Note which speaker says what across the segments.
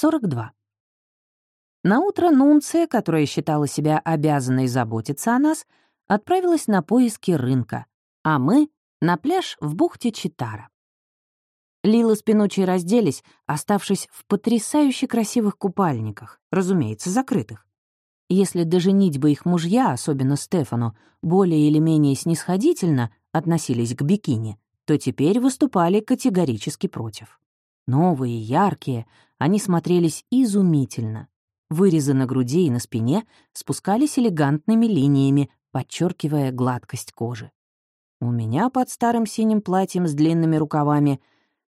Speaker 1: 42. Наутро Нунция, которая считала себя обязанной заботиться о нас, отправилась на поиски рынка, а мы — на пляж в бухте Читара. Лила с Пинучей разделись, оставшись в потрясающе красивых купальниках, разумеется, закрытых. Если даже бы их мужья, особенно Стефану, более или менее снисходительно относились к бикини, то теперь выступали категорически против. Новые, яркие, они смотрелись изумительно. Вырезы на груди и на спине спускались элегантными линиями, подчеркивая гладкость кожи. У меня под старым синим платьем с длинными рукавами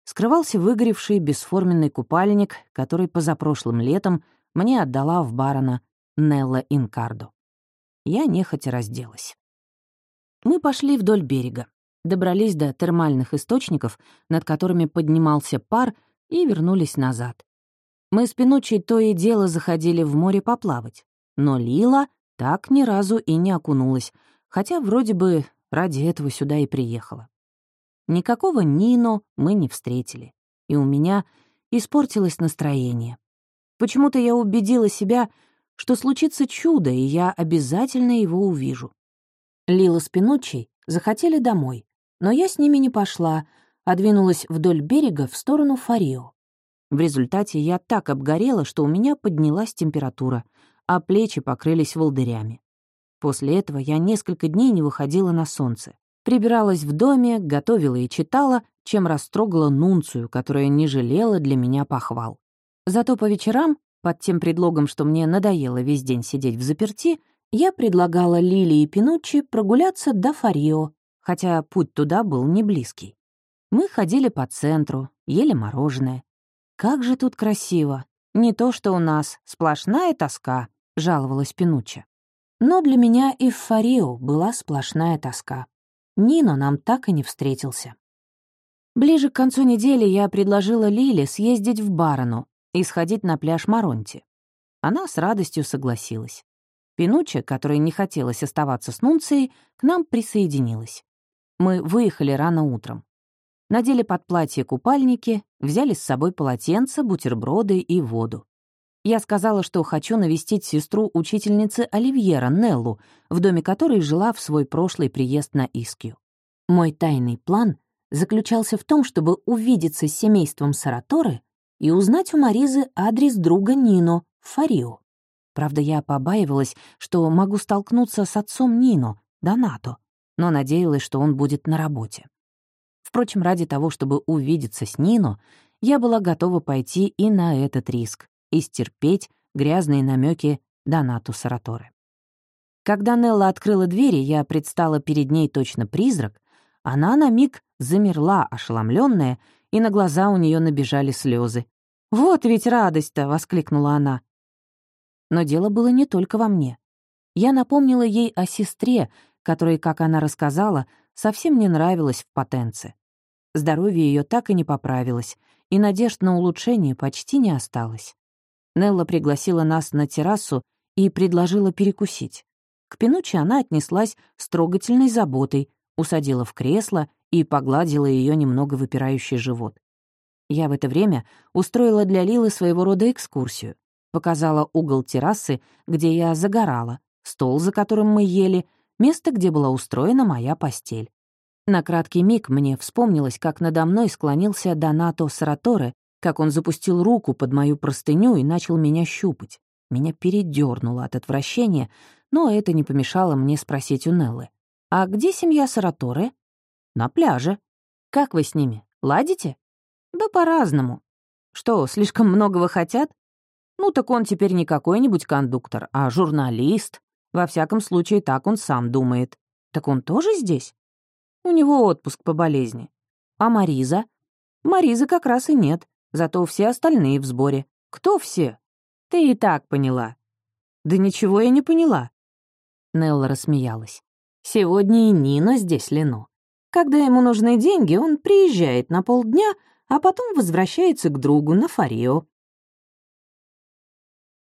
Speaker 1: скрывался выгоревший бесформенный купальник, который позапрошлым летом мне отдала в барона Нелла Инкардо. Я нехотя разделась. Мы пошли вдоль берега, добрались до термальных источников, над которыми поднимался пар, и вернулись назад. Мы с Пинучей то и дело заходили в море поплавать, но Лила так ни разу и не окунулась, хотя вроде бы ради этого сюда и приехала. Никакого Нино мы не встретили, и у меня испортилось настроение. Почему-то я убедила себя, что случится чудо, и я обязательно его увижу. Лила с Пинучей захотели домой, но я с ними не пошла, а двинулась вдоль берега в сторону Фарио. В результате я так обгорела, что у меня поднялась температура, а плечи покрылись волдырями. После этого я несколько дней не выходила на солнце. Прибиралась в доме, готовила и читала, чем растрогала Нунцию, которая не жалела для меня похвал. Зато по вечерам под тем предлогом, что мне надоело весь день сидеть в заперти, я предлагала Лили и Пинуччи прогуляться до Фарио, хотя путь туда был не близкий. Мы ходили по центру, ели мороженое. «Как же тут красиво! Не то, что у нас, сплошная тоска», — жаловалась Пинучча. Но для меня и в Фарио была сплошная тоска. Нино нам так и не встретился. Ближе к концу недели я предложила Лиле съездить в Барону, и сходить на пляж Маронти. Она с радостью согласилась. Пинучча, которой не хотелось оставаться с Нунцией, к нам присоединилась. Мы выехали рано утром. Надели под платье купальники, взяли с собой полотенца, бутерброды и воду. Я сказала, что хочу навестить сестру учительницы Оливьера, Неллу, в доме которой жила в свой прошлый приезд на Искью. Мой тайный план заключался в том, чтобы увидеться с семейством Сараторы и узнать у Маризы адрес друга Нино, Фарио. Правда, я побаивалась, что могу столкнуться с отцом Нино, Донато, но надеялась, что он будет на работе. Впрочем, ради того, чтобы увидеться с Нино, я была готова пойти и на этот риск и стерпеть грязные намеки Донату Сараторы. Когда Нелла открыла двери, я предстала перед ней точно призрак, она на миг замерла, ошеломленная, и на глаза у нее набежали слезы. «Вот ведь радость-то!» — воскликнула она. Но дело было не только во мне. Я напомнила ей о сестре, которой, как она рассказала, совсем не нравилась в потенце. Здоровье ее так и не поправилось, и надежд на улучшение почти не осталось. Нелла пригласила нас на террасу и предложила перекусить. К Пинуччи она отнеслась с трогательной заботой, усадила в кресло и погладила ее немного выпирающий живот. Я в это время устроила для Лилы своего рода экскурсию. Показала угол террасы, где я загорала, стол, за которым мы ели, место, где была устроена моя постель. На краткий миг мне вспомнилось, как надо мной склонился Донато Сараторе, как он запустил руку под мою простыню и начал меня щупать. Меня передернуло от отвращения, но это не помешало мне спросить у Неллы. «А где семья Сараторе?» «На пляже». «Как вы с ними? Ладите?» «Да по-разному». «Что, слишком многого хотят?» «Ну так он теперь не какой-нибудь кондуктор, а журналист. Во всяком случае, так он сам думает. Так он тоже здесь?» «У него отпуск по болезни». «А Мариза?» «Маризы как раз и нет, зато все остальные в сборе». «Кто все?» «Ты и так поняла». «Да ничего я не поняла». Нелла рассмеялась. «Сегодня и Нина здесь, Лено. Когда ему нужны деньги, он приезжает на полдня, а потом возвращается к другу на Фарио.